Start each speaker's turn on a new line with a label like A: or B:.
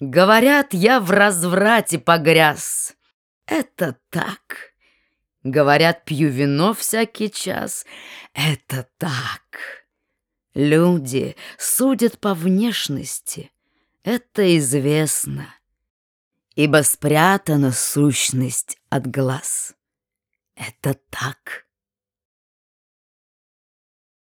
A: Говорят, я в разврате погряз. Это так. Говорят, пью вино всякий час. Это так. Люди судят по внешности. Это известно. Ибо спрятана сущность от глаз. Это так.